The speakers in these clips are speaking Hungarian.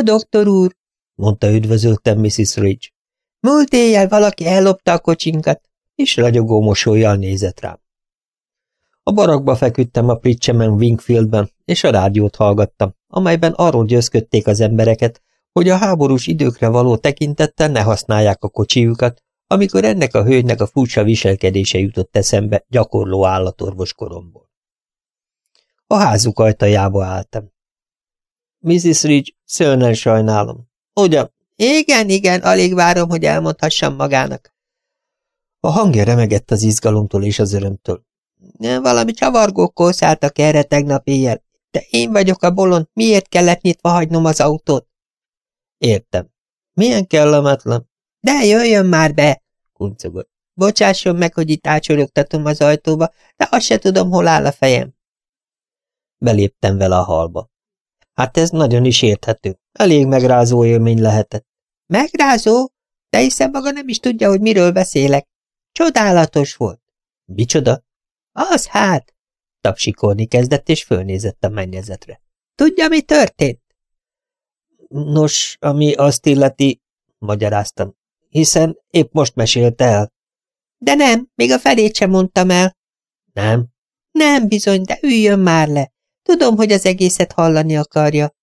Ó, doktor úr, mondta üdvözöltem Mrs. Ridge. Múlt éjjel valaki ellopta a kocsinkat, és ragyogó mosolyjal nézett rám. A barakba feküdtem a Pritchemen Wingfieldben, és a rádiót hallgattam, amelyben arról győzködték az embereket, hogy a háborús időkre való tekintettel ne használják a kocsijukat, amikor ennek a hölgynek a furcsa viselkedése jutott eszembe gyakorló állatorvos koromból. A házuk ajtajába álltam. Mrs. Ridge, szőnen sajnálom. Ugyan, igen, igen, alig várom, hogy elmondhassam magának. A hangja remegett az izgalomtól és az örömtől. Valami csavargókkal szálltak erre tegnap éjjel, de én vagyok a bolond, miért kellett nyitva hagynom az autót? Értem. Milyen kellemetlen. De jöjjön már be, kuncogott. Bocsásson meg, hogy itt ácsorogtatom az ajtóba, de azt se tudom, hol áll a fejem. Beléptem vele a halba. Hát ez nagyon is érthető. Elég megrázó élmény lehetett. Megrázó? De hiszen maga nem is tudja, hogy miről beszélek. Csodálatos volt. Micsoda? Az hát! Tapsikolni kezdett, és fölnézett a mennyezetre. Tudja, mi történt? Nos, ami azt illeti, magyaráztam, hiszen épp most mesélte el. De nem, még a felét sem mondtam el. Nem? Nem bizony, de üljön már le. Tudom, hogy az egészet hallani akarja.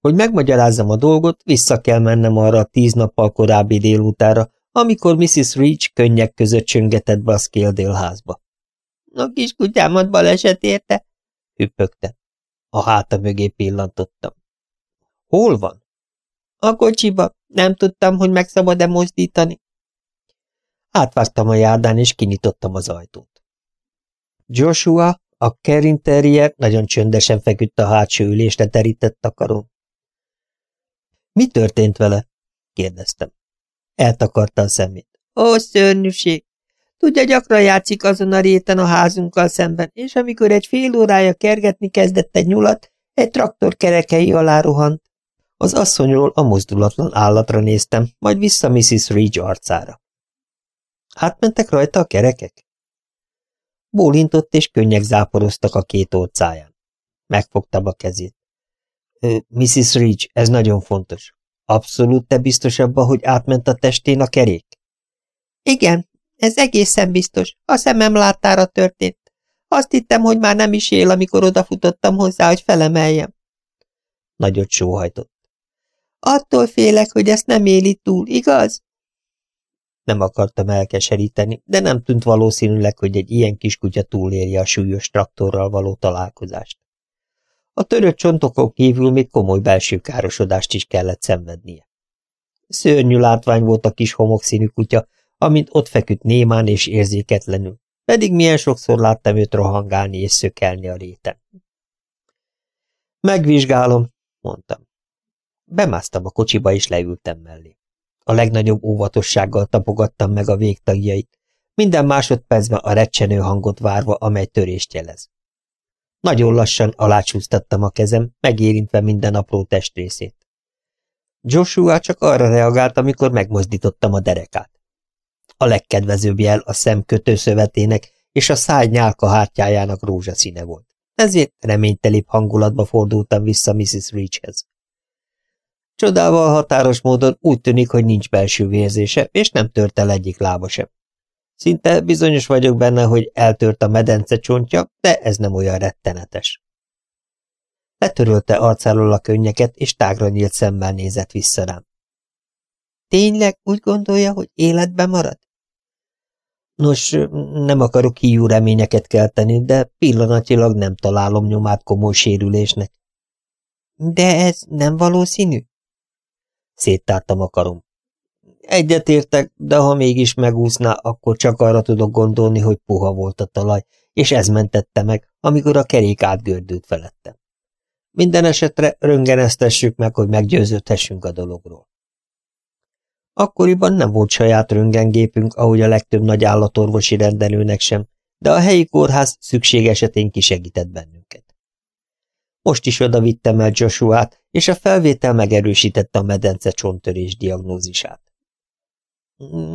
Hogy megmagyarázzam a dolgot, vissza kell mennem arra a tíz nappal korábbi délutára, amikor Mrs. Reach könnyek között csöngetett be a Scaledale házba. A kis kutyámat baleset érte, hüppögte. A háta mögé pillantottam. Hol van? A kocsiba. Nem tudtam, hogy meg szabad-e mozdítani. Átvágtam a járdán, és kinyitottam az ajtót. Joshua, a Kerin Terrier nagyon csöndesen feküdt a hátsó ülésre terített takaron. Mi történt vele? kérdeztem. Eltakarta a szemét. Ó, szörnyűség! Tudja, gyakran játszik azon a réten a házunkkal szemben, és amikor egy fél órája kergetni kezdett egy nyulat, egy traktor kerekei alá rohant. Az asszonyról a mozdulatlan állatra néztem, majd vissza Mrs. Ridge arcára. Átmentek rajta a kerekek? Bólintott, és könnyek záporoztak a két orcáján. Megfogtam a kezét. Mrs. Ridge, ez nagyon fontos. Abszolút te biztos abba, hogy átment a testén a kerék? Igen, ez egészen biztos. A szemem láttára történt. Azt hittem, hogy már nem is él, amikor odafutottam hozzá, hogy felemeljem. Nagyot sóhajtott. Attól félek, hogy ezt nem éli túl, igaz? Nem akartam elkeseríteni, de nem tűnt valószínűleg, hogy egy ilyen kiskutya túlélje a súlyos traktorral való találkozást. A törött csontokon kívül még komoly belső károsodást is kellett szenvednie. Szörnyű látvány volt a kis homokszínű kutya, amint ott feküdt némán és érzéketlenül, pedig milyen sokszor láttam őt rohangálni és szökelni a réten. Megvizsgálom, mondtam. Bemásztam a kocsiba, és leültem mellé. A legnagyobb óvatossággal tapogattam meg a végtagjait, minden másodpercben a recsenő hangot várva, amely törést jelez. Nagyon lassan alácsúsztattam a kezem, megérintve minden apró testrészét. Joshua csak arra reagált, amikor megmozdítottam a derekát. A legkedvezőbb jel a szem kötőszövetének és a száj nyálka hátjájának rózsaszíne volt. Ezért reménytelibb hangulatba fordultam vissza Mrs. Reachhez. Csodával határos módon úgy tűnik, hogy nincs belső vérzése, és nem tört el egyik lába sem. Szinte bizonyos vagyok benne, hogy eltört a medence csontja, de ez nem olyan rettenetes. Letörölte arcáról a könnyeket, és tágra nyílt szemmel nézett vissza rám. Tényleg úgy gondolja, hogy életben marad? Nos, nem akarok hiú reményeket kelteni, de pillanatilag nem találom nyomát komoly sérülésnek. De ez nem valószínű? Széttártam a karom. Egyetértek, de ha mégis megúszná, akkor csak arra tudok gondolni, hogy puha volt a talaj, és ez mentette meg, amikor a kerék átgördült felettem. Minden esetre röngeneztessük meg, hogy meggyőződhessünk a dologról. Akkoriban nem volt saját röngengépünk, ahogy a legtöbb nagy állatorvosi rendelőnek sem, de a helyi kórház szükség esetén kisegített bennünket. Most is oda vittem el Joshua-t, és a felvétel megerősítette a medence csonttörés diagnózisát.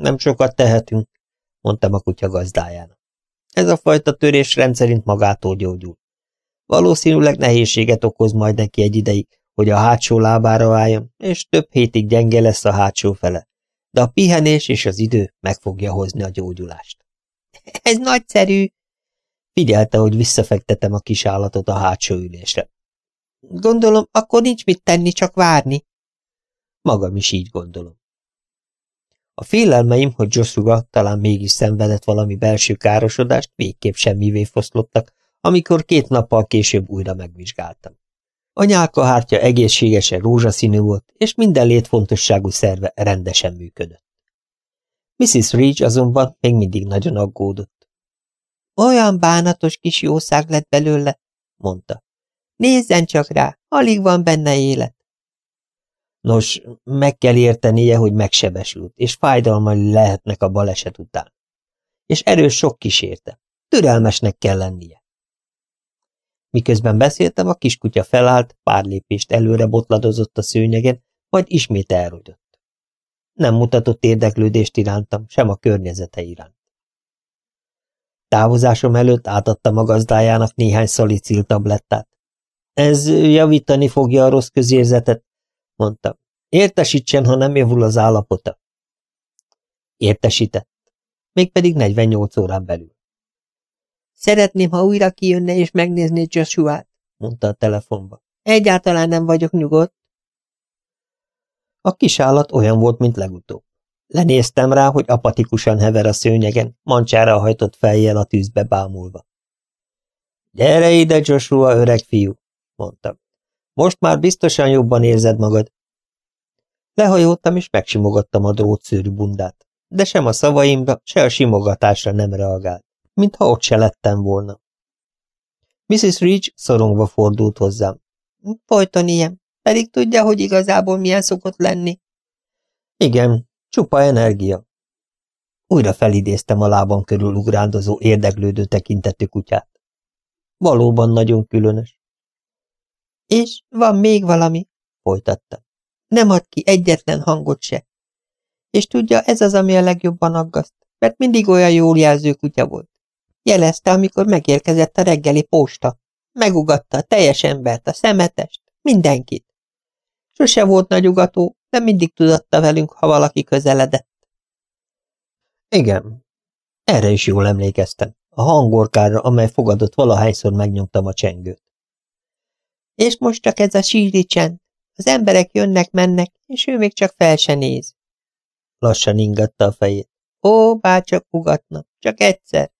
Nem sokat tehetünk, mondtam a kutya gazdájának. Ez a fajta törés rendszerint magától gyógyul. Valószínűleg nehézséget okoz majd neki egy ideig, hogy a hátsó lábára álljon, és több hétig gyenge lesz a hátsó fele, de a pihenés és az idő meg fogja hozni a gyógyulást. Ez nagyszerű! Figyelte, hogy visszafektetem a kis állatot a hátsó ülésre. Gondolom, akkor nincs mit tenni, csak várni. Magam is így gondolom. A félelmeim, hogy Joshua talán mégis szenvedett valami belső károsodást, végképp semmivé foszlottak, amikor két nappal később újra megvizsgáltam. A nyálkahártya egészségesen rózsaszínű volt, és minden létfontosságú szerve rendesen működött. Mrs. Reach azonban még mindig nagyon aggódott. Olyan bánatos kis jószág lett belőle, mondta. Nézzen csak rá, alig van benne élet. Nos, meg kell értenie, hogy megsebesült, és fájdalmai lehetnek a baleset után. És erős sok kísérte. Türelmesnek kell lennie. Miközben beszéltem, a kiskutya felállt, pár lépést előre botladozott a szőnyegen, majd ismét elrúgott. Nem mutatott érdeklődést irántam, sem a környezete iránt. Távozásom előtt átadtam a gazdájának néhány szalicil tablettát. Ez javítani fogja a rossz közérzetet, mondta. Értesítsen, ha nem javul az állapota. Értesített. Mégpedig 48 órán belül. Szeretném, ha újra kijönne és megnézné Joshua-t, mondta a telefonba. Egyáltalán nem vagyok nyugodt. A kis állat olyan volt, mint legutóbb. Lenéztem rá, hogy apatikusan hever a szőnyegen, mancsára hajtott fejjel a tűzbe bámulva. Gyere ide, Joshua, öreg fiú, mondtam. Most már biztosan jobban érzed magad. Lehajoltam, és megsimogattam a drótszőrű bundát, de sem a szavaimra, se a simogatásra nem reagált, mintha ott se lettem volna. Mrs. Reach szorongva fordult hozzám. Folyton ilyen, pedig tudja, hogy igazából milyen szokott lenni. Igen, csupa energia. Újra felidéztem a lábam körül ugrándozó érdeklődő tekintetű kutyát. Valóban nagyon különös. És van még valami, folytatta. Nem ad ki egyetlen hangot se. És tudja, ez az, ami a legjobban aggaszt, mert mindig olyan jól jelző kutya volt. Jelezte, amikor megérkezett a reggeli posta. Megugatta a teljes embert, a szemetest, mindenkit. Sose volt nagy ugató, de mindig tudatta velünk, ha valaki közeledett. Igen, erre is jól emlékeztem, a hangorkára, amely fogadott valahányszor megnyomtam a csengőt. És most csak ez a síri csend. Az emberek jönnek-mennek, és ő még csak fel se néz. Lassan ingatta a fejét. Ó, bárcsak ugatna, csak egyszer.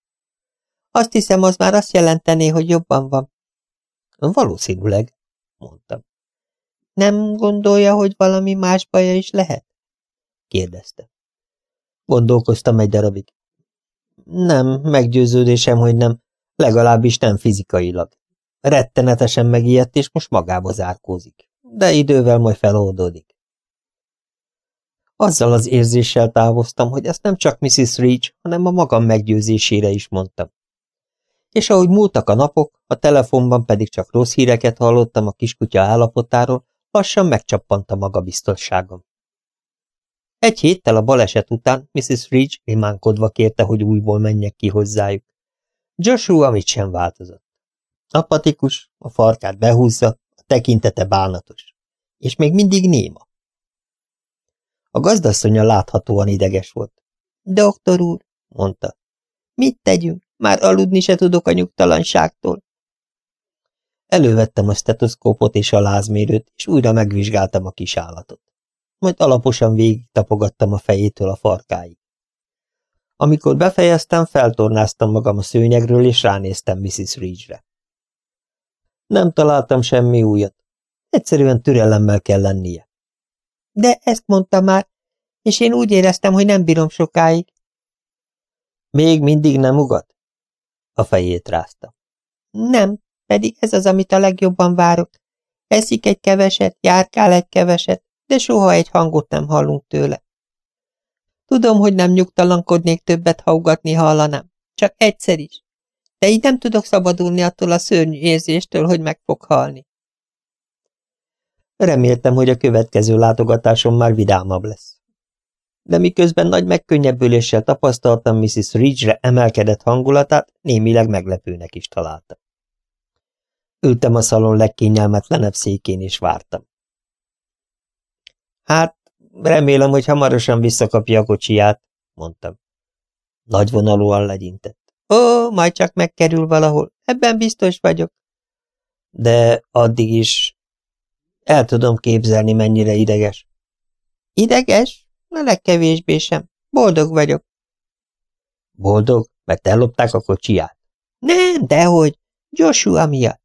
Azt hiszem, az már azt jelentené, hogy jobban van. Valószínűleg, mondtam. Nem gondolja, hogy valami más baja is lehet? kérdezte. Gondolkoztam egy darabig. Nem, meggyőződésem, hogy nem, legalábbis nem fizikailag. Rettenetesen megijedt, és most magába zárkózik. De idővel majd feloldódik. Azzal az érzéssel távoztam, hogy ezt nem csak Mrs. Reach, hanem a magam meggyőzésére is mondtam. És ahogy múltak a napok, a telefonban pedig csak rossz híreket hallottam a kiskutya állapotáról, lassan megcsappant a magabiztosságom. Egy héttel a baleset után Mrs. Reach imánkodva kérte, hogy újból menjek ki hozzájuk. Joshua mit sem változott. Apatikus, a farkát behúzza, a tekintete bánatos. És még mindig néma. A gazdasszonya láthatóan ideges volt. Doktor úr, mondta, mit tegyünk? Már aludni se tudok a nyugtalanságtól. Elővettem a stetoszkópot és a lázmérőt, és újra megvizsgáltam a kis állatot. Majd alaposan végig tapogattam a fejétől a farkáig. Amikor befejeztem, feltornáztam magam a szőnyegről, és ránéztem Mrs. Reedre. Nem találtam semmi újat. Egyszerűen türelemmel kell lennie. De ezt mondta már, és én úgy éreztem, hogy nem bírom sokáig. Még mindig nem ugat? A fejét rázta. Nem, pedig ez az, amit a legjobban várok. Eszik egy keveset, járkál egy keveset, de soha egy hangot nem hallunk tőle. Tudom, hogy nem nyugtalankodnék többet, ha ugatni hallanám. Csak egyszer is de így nem tudok szabadulni attól a szörnyű érzéstől, hogy meg fog halni. Reméltem, hogy a következő látogatásom már vidámabb lesz. De miközben nagy megkönnyebbüléssel tapasztaltam Mrs. Ridge-re emelkedett hangulatát, némileg meglepőnek is találtam. Ültem a szalon legkényelmetlenebb székén, és vártam. Hát, remélem, hogy hamarosan visszakapja a kocsiját, mondtam. Nagyvonalúan legyintett. Ó, majd csak megkerül valahol, ebben biztos vagyok. De addig is el tudom képzelni, mennyire ideges. Ideges? A legkevésbé sem. Boldog vagyok. Boldog? Mert ellopták a kocsiját? Nem, dehogy. Joshua miatt.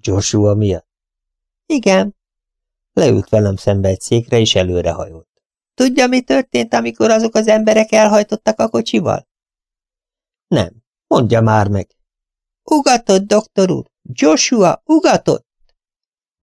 Joshua miatt? Igen. Leült velem szembe egy székre, és előrehajolt. Tudja, mi történt, amikor azok az emberek elhajtottak a kocsival? Nem. Mondja már meg. Ugatott, doktor úr. Joshua, ugatott.